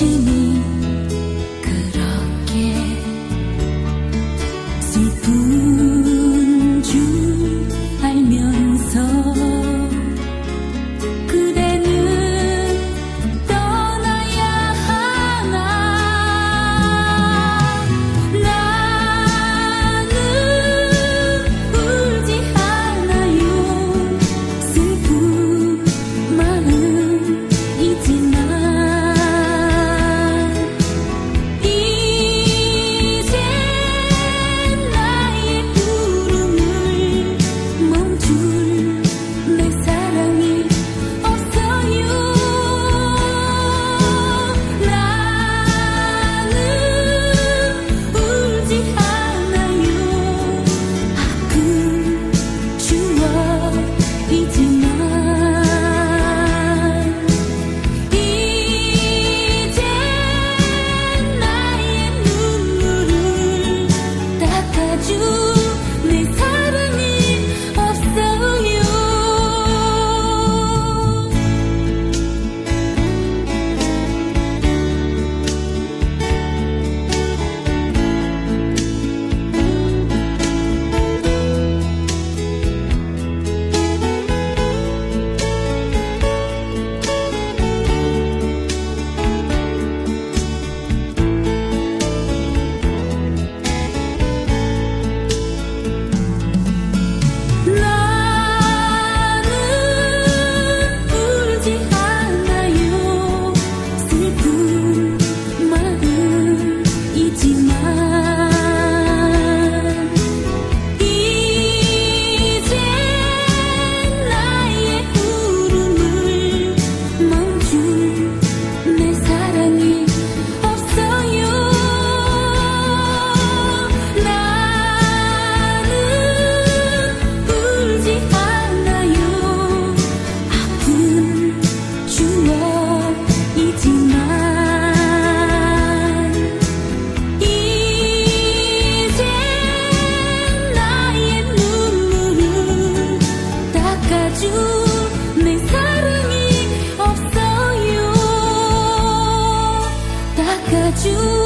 是你。that you